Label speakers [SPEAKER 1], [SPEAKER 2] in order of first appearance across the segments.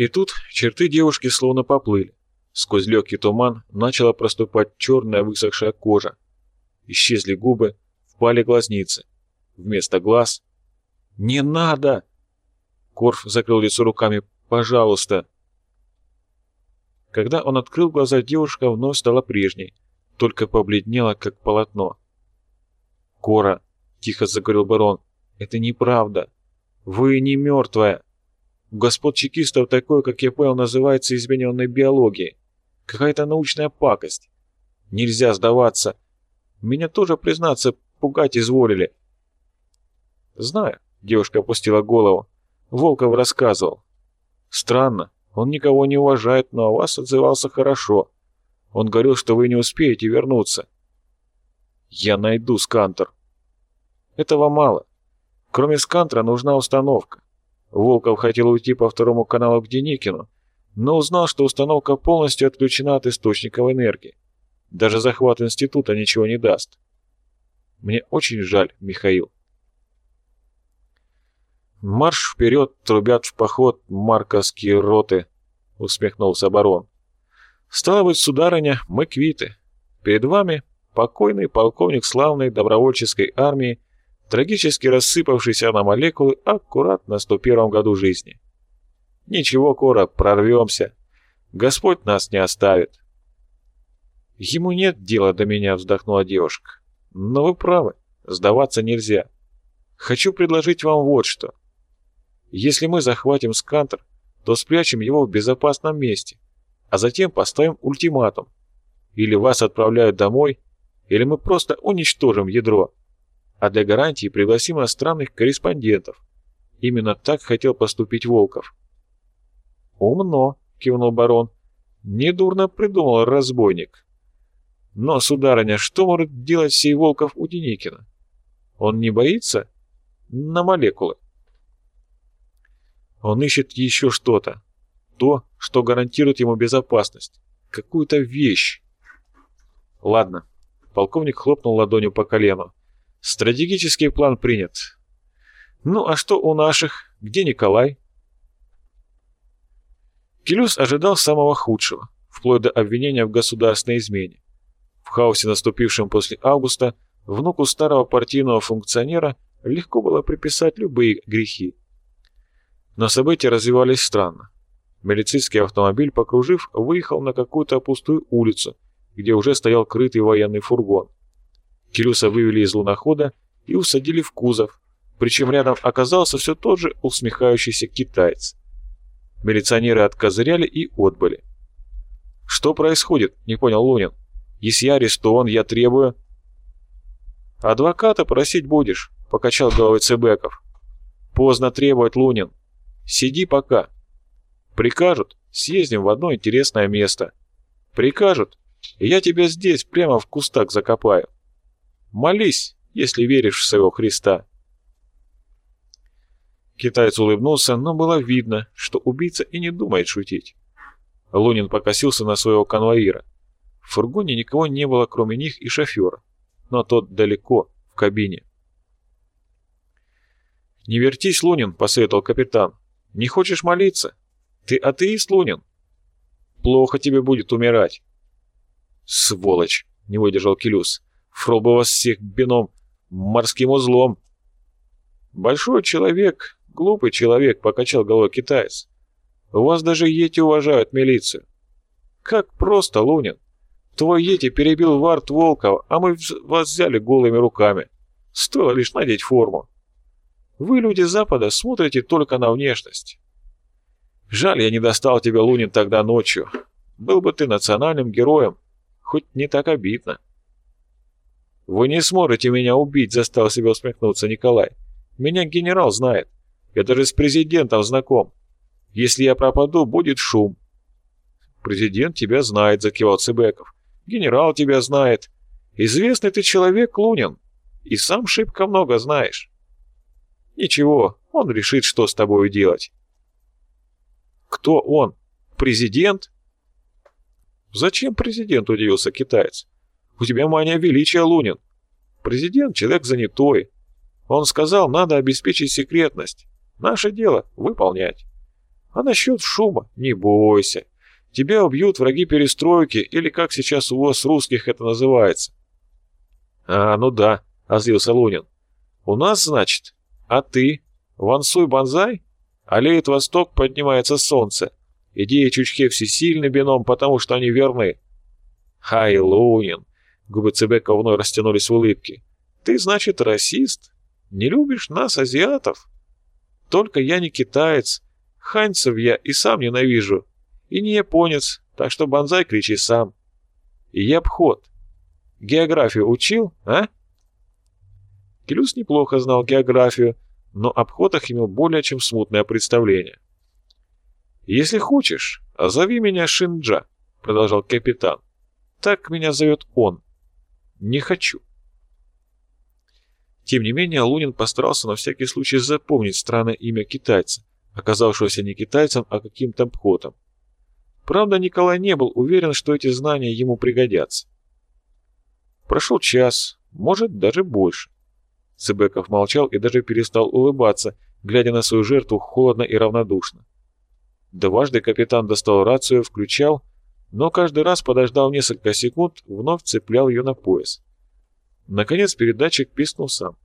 [SPEAKER 1] И тут черты девушки словно поплыли. Сквозь легкий туман начала проступать черная высохшая кожа. Исчезли губы, впали глазницы. Вместо глаз... «Не надо!» Корф закрыл лицо руками. «Пожалуйста!» Когда он открыл глаза, девушка вновь стала прежней, только побледнела, как полотно. «Кора!» — тихо заговорил барон. «Это неправда. Вы не мертвая. У господ чекистов такое, как я понял, называется измененной биологией. Какая-то научная пакость. Нельзя сдаваться. Меня тоже, признаться, пугать изволили. Знаю, девушка опустила голову. Волков рассказывал. Странно, он никого не уважает, но о вас отзывался хорошо. Он говорил, что вы не успеете вернуться. Я найду скантер. Этого мало. Кроме скантера нужна установка. Волков хотел уйти по второму каналу к Деникину, но узнал, что установка полностью отключена от источников энергии. Даже захват института ничего не даст. Мне очень жаль, Михаил. «Марш вперед, трубят в поход марковские роты», — усмехнулся барон. «Стало быть, сударыня, мы квиты. Перед вами покойный полковник славной добровольческой армии трагически рассыпавшийся на молекулы аккуратно на 101 году жизни. Ничего, Кора, прорвемся. Господь нас не оставит. Ему нет дела до меня, вздохнула девушка. Но вы правы, сдаваться нельзя. Хочу предложить вам вот что. Если мы захватим скантер, то спрячем его в безопасном месте, а затем поставим ультиматум. Или вас отправляют домой, или мы просто уничтожим ядро а для гарантии пригласим иностранных корреспондентов. Именно так хотел поступить Волков. «Умно», — кивнул барон. «Недурно придумал разбойник». «Но, сударыня, что может делать сей Волков у Деникина? Он не боится? На молекулы». Он ищет еще что-то. То, что гарантирует ему безопасность. Какую-то вещь. Ладно. Полковник хлопнул ладонью по колену. Стратегический план принят. Ну а что у наших? Где Николай? Келюс ожидал самого худшего, вплоть до обвинения в государственной измене. В хаосе, наступившем после августа, внуку старого партийного функционера легко было приписать любые грехи. Но события развивались странно. Милицейский автомобиль, покружив, выехал на какую-то пустую улицу, где уже стоял крытый военный фургон. Кирюса вывели из лунохода и усадили в кузов, причем рядом оказался все тот же усмехающийся китаец. Милиционеры откозыряли и отбыли. «Что происходит?» — не понял Лунин. «Если я арестован, я требую...» «Адвоката просить будешь», — покачал головой Цебеков. «Поздно требовать, Лунин. Сиди пока. Прикажут, съездим в одно интересное место. Прикажут, я тебя здесь прямо в кустах закопаю. Молись, если веришь в своего Христа. Китаец улыбнулся, но было видно, что убийца и не думает шутить. Лунин покосился на своего конвоира. В фургоне никого не было, кроме них и шофера, но тот далеко, в кабине. «Не вертись, Лунин», — посоветовал капитан. «Не хочешь молиться? Ты атеист, Лунин? Плохо тебе будет умирать». «Сволочь!» — не выдержал Келюс. Фрол бы вас всех бином морским узлом. Большой человек, глупый человек, покачал головой китаец. У вас даже Йети уважают милицию. Как просто, Лунин. Твой Йети перебил варт Волкова, а мы вас взяли голыми руками. Стоило лишь надеть форму. Вы, люди Запада, смотрите только на внешность. Жаль, я не достал тебя, Лунин, тогда ночью. Был бы ты национальным героем, хоть не так обидно. «Вы не сможете меня убить», — застал себя усмехнуться Николай. «Меня генерал знает. Я даже с президентом знаком. Если я пропаду, будет шум». «Президент тебя знает», — закивал Цыбеков. «Генерал тебя знает. Известный ты человек, Лунин. И сам шибко много знаешь». «Ничего, он решит, что с тобой делать». «Кто он? Президент?» «Зачем президент?» — удивился китаец. У тебя мания величия, Лунин. Президент — человек занятой. Он сказал, надо обеспечить секретность. Наше дело — выполнять. А насчет шума не бойся. Тебя убьют враги перестройки, или как сейчас у вас русских это называется. А, ну да, озлился Лунин. У нас, значит? А ты? Вансуй банзай? Олеет восток, поднимается солнце. Идеи Чучхе всесильны бином, потому что они верны. Хай, Лунин. Губы Цебека вновь растянулись в улыбке. Ты, значит, расист? Не любишь нас, азиатов? Только я не китаец. Ханьцев я и сам ненавижу. И не японец, так что банзай кричи сам. И я обход. Географию учил, а? Келюс неплохо знал географию, но об ходах имел более чем смутное представление. «Если хочешь, зови меня Шинджа», — продолжал капитан. «Так меня зовет он. Не хочу». Тем не менее, Лунин постарался на всякий случай запомнить странное имя китайца, оказавшегося не китайцем, а каким-то пхотом. Правда, Николай не был уверен, что эти знания ему пригодятся. Прошел час, может, даже больше. Цыбеков молчал и даже перестал улыбаться, глядя на свою жертву холодно и равнодушно. Дважды капитан достал рацию, включал, но каждый раз, подождал несколько секунд, вновь цеплял ее на пояс. Наконец передатчик пискнул сам.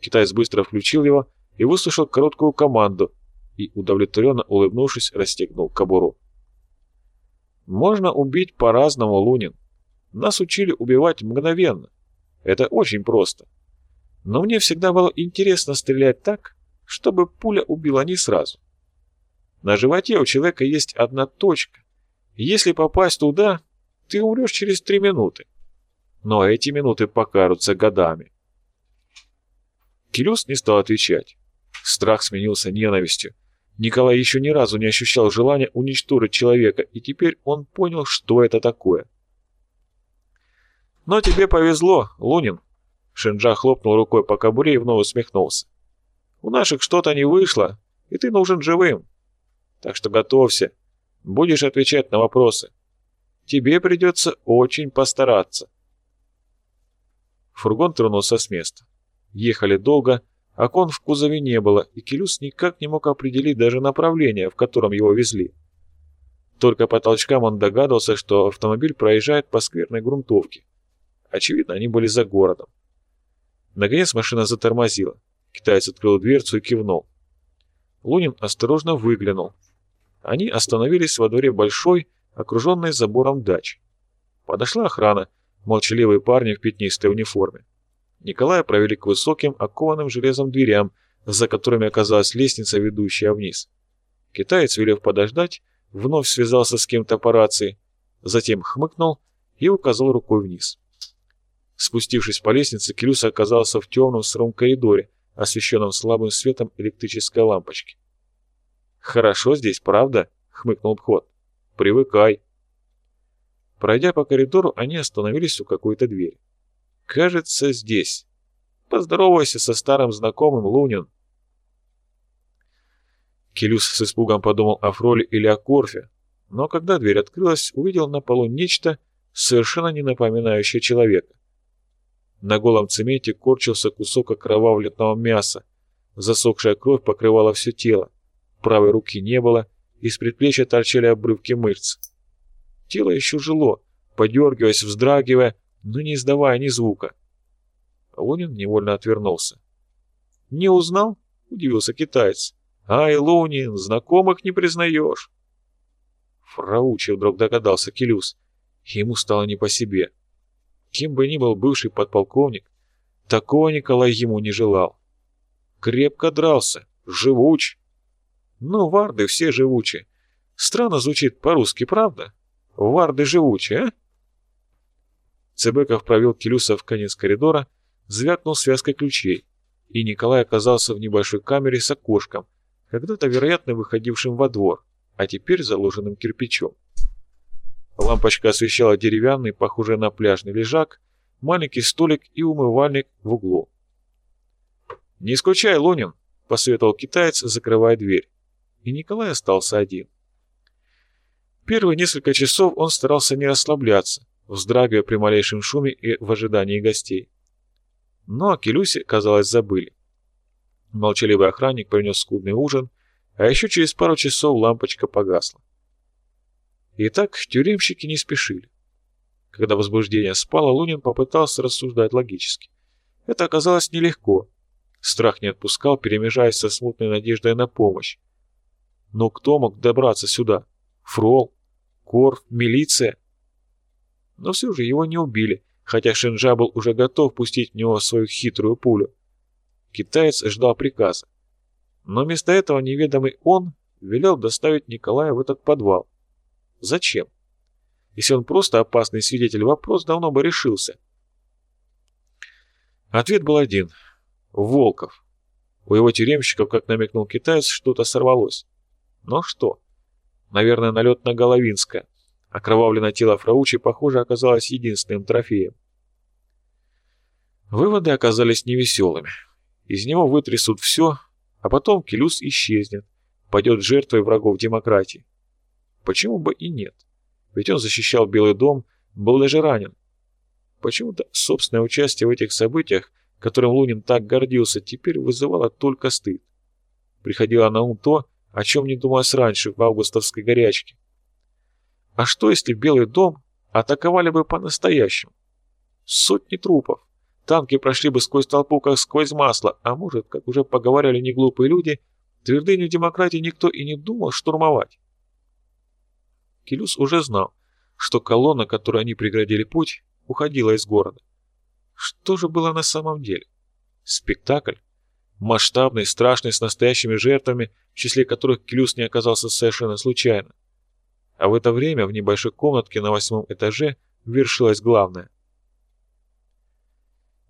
[SPEAKER 1] Китаец быстро включил его и выслушал короткую команду и, удовлетворенно улыбнувшись, расстегнул кобуру. «Можно убить по-разному, Лунин. Нас учили убивать мгновенно. Это очень просто. Но мне всегда было интересно стрелять так, чтобы пуля убила не сразу. На животе у человека есть одна точка. Если попасть туда, ты умрешь через три минуты. Но эти минуты покажутся годами. Келюс не стал отвечать. Страх сменился ненавистью. Николай еще ни разу не ощущал желания уничтожить человека, и теперь он понял, что это такое. «Но тебе повезло, Лунин», Шинджа хлопнул рукой по кобуре и вновь усмехнулся. «У наших что-то не вышло, и ты нужен живым. Так что готовься. Будешь отвечать на вопросы. Тебе придется очень постараться». Фургон тронулся с места. Ехали долго, окон в кузове не было, и Келюс никак не мог определить даже направление, в котором его везли. Только по толчкам он догадывался, что автомобиль проезжает по скверной грунтовке. Очевидно, они были за городом. Наконец машина затормозила. Китаец открыл дверцу и кивнул. Лунин осторожно выглянул. Они остановились во дворе большой, окруженной забором дач. Подошла охрана, молчаливые парни в пятнистой униформе. Николая провели к высоким, окованным железом дверям, за которыми оказалась лестница, ведущая вниз. Китаец, велев подождать, вновь связался с кем-то по рации, затем хмыкнул и указал рукой вниз. Спустившись по лестнице, Келюс оказался в темном сыром коридоре, освещенном слабым светом электрической лампочки. «Хорошо здесь, правда?» — хмыкнул Бхот. «Привыкай». Пройдя по коридору, они остановились у какой-то двери. «Кажется, здесь. Поздоровайся со старым знакомым, Лунин». Келюс с испугом подумал о Фроле или о Корфе, но когда дверь открылась, увидел на полу нечто, совершенно не напоминающее человека. На голом цементе корчился кусок окровавленного мяса. Засохшая кровь покрывала все тело. Правой руки не было, из предплечья торчали обрывки мышц. Тело еще жило, подергиваясь, вздрагивая, но не издавая ни звука. Лунин невольно отвернулся. «Не узнал?» — удивился китаец. «Ай, Лунин, знакомых не признаешь!» Фраучи вдруг догадался Келюс. Ему стало не по себе. Кем бы ни был бывший подполковник, такого Николай ему не желал. Крепко дрался, живуч. Ну, варды все живучи. Странно звучит по-русски, правда? Варды живучи, а? Цебеков провел Келюса в конец коридора, звякнул связкой ключей, и Николай оказался в небольшой камере с окошком, когда-то, вероятно, выходившим во двор, а теперь заложенным кирпичом. Лампочка освещала деревянный, похожий на пляжный лежак, маленький столик и умывальник в углу. «Не скучай, Лунин», — посоветовал китаец, закрывая дверь. И Николай остался один. Первые несколько часов он старался не расслабляться, вздрагивая при малейшем шуме и в ожидании гостей. Но о Келюсе, казалось, забыли. Молчаливый охранник принес скудный ужин, А еще через пару часов лампочка погасла. Итак, тюремщики не спешили. Когда возбуждение спало, Лунин попытался рассуждать логически. Это оказалось нелегко. Страх не отпускал, перемежаясь со смутной надеждой на помощь. Но кто мог добраться сюда? Фрол? Корф? Милиция? Но все же его не убили, хотя Шинджа был уже готов пустить в него свою хитрую пулю. Китаец ждал приказа. Но вместо этого неведомый он велел доставить Николая в этот подвал. Зачем? Если он просто опасный свидетель, вопрос давно бы решился. Ответ был один. Волков. У его тюремщиков, как намекнул китаец, что-то сорвалось. Но что? Наверное, налет на Головинское. Окровавленное тело Фраучи, похоже, оказалось единственным трофеем. Выводы оказались невеселыми. Из него вытрясут все, а потом Келюс исчезнет, пойдет жертвой врагов демократии. Почему бы и нет? Ведь он защищал Белый дом, был даже ранен. Почему-то собственное участие в этих событиях, которым Лунин так гордился, теперь вызывало только стыд. Приходило на ум то, о чем не думалось раньше в августовской горячке. А что, если Белый дом атаковали бы по-настоящему? Сотни трупов. Танки прошли бы сквозь толпу, как сквозь масло, а может, как уже поговаривали неглупые люди, твердыню демократии никто и не думал штурмовать. Келюс уже знал, что колонна, которой они преградили путь, уходила из города. Что же было на самом деле? Спектакль? Масштабный, страшный, с настоящими жертвами, в числе которых Келюс не оказался совершенно случайно. А в это время в небольшой комнатке на восьмом этаже вершилось главное.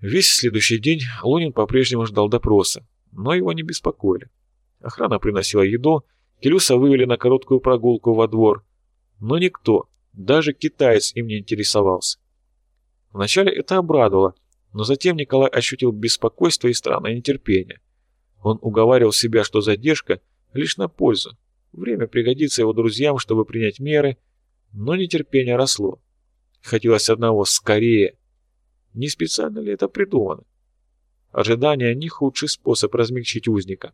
[SPEAKER 1] Весь следующий день Лунин по-прежнему ждал допроса, но его не беспокоили. Охрана приносила еду, Келюса вывели на короткую прогулку во двор, но никто, даже китаец им не интересовался. Вначале это обрадовало, но затем Николай ощутил беспокойство и странное нетерпение. Он уговаривал себя, что задержка лишь на пользу, Время пригодится его друзьям, чтобы принять меры, но нетерпение росло. Хотелось одного — скорее. Не специально ли это придумано? Ожидание — не худший способ размягчить узника.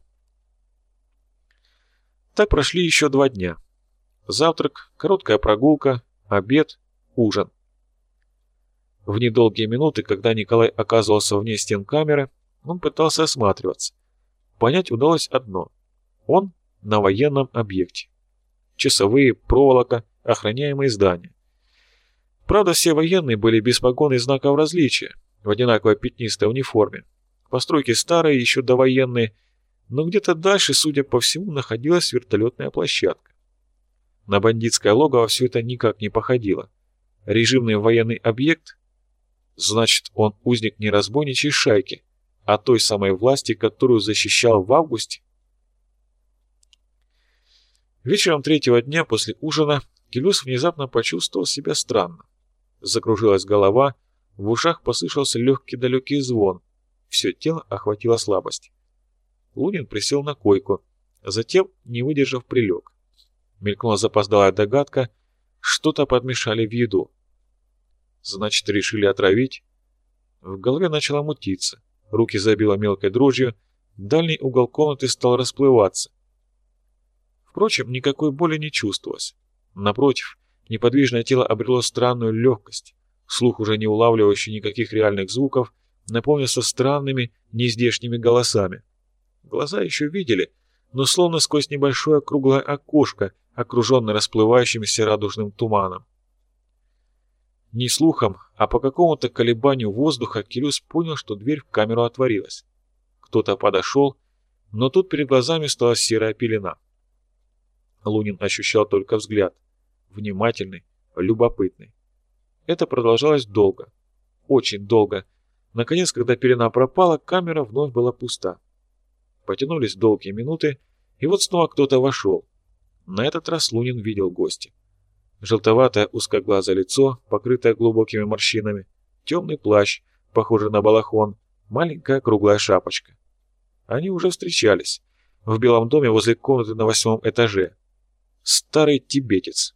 [SPEAKER 1] Так прошли еще два дня. Завтрак, короткая прогулка, обед, ужин. В недолгие минуты, когда Николай оказывался вне стен камеры, он пытался осматриваться. Понять удалось одно. Он на военном объекте. Часовые, проволока, охраняемые здания. Правда, все военные были без погон и знаков различия, в одинаковой пятнистой униформе. Постройки старые, еще довоенные, но где-то дальше, судя по всему, находилась вертолетная площадка. На бандитское логово все это никак не походило. Режимный военный объект? Значит, он узник не разбойничьей шайки, а той самой власти, которую защищал в августе? Вечером третьего дня после ужина Келюс внезапно почувствовал себя странно. Закружилась голова, в ушах послышался легкий далекий звон. Все тело охватило слабость. Лунин присел на койку, затем, не выдержав, прилег. Мелькнула запоздалая догадка, что-то подмешали в еду. Значит, решили отравить? В голове начало мутиться, руки забило мелкой дрожью, дальний угол комнаты стал расплываться. Впрочем, никакой боли не чувствовалось. Напротив, неподвижное тело обрело странную легкость. Слух, уже не улавливающий никаких реальных звуков, наполнился странными, нездешними голосами. Глаза еще видели, но словно сквозь небольшое круглое окошко, окруженное расплывающимся радужным туманом. Не слухом, а по какому-то колебанию воздуха Кирюс понял, что дверь в камеру отворилась. Кто-то подошел, но тут перед глазами стала серая пелена. Лунин ощущал только взгляд. Внимательный, любопытный. Это продолжалось долго. Очень долго. Наконец, когда пелена пропала, камера вновь была пуста. Потянулись долгие минуты, и вот снова кто-то вошел. На этот раз Лунин видел гостя. Желтоватое узкоглазое лицо, покрытое глубокими морщинами, темный плащ, похожий на балахон, маленькая круглая шапочка. Они уже встречались. В Белом доме возле комнаты на восьмом этаже. Старый тибетец.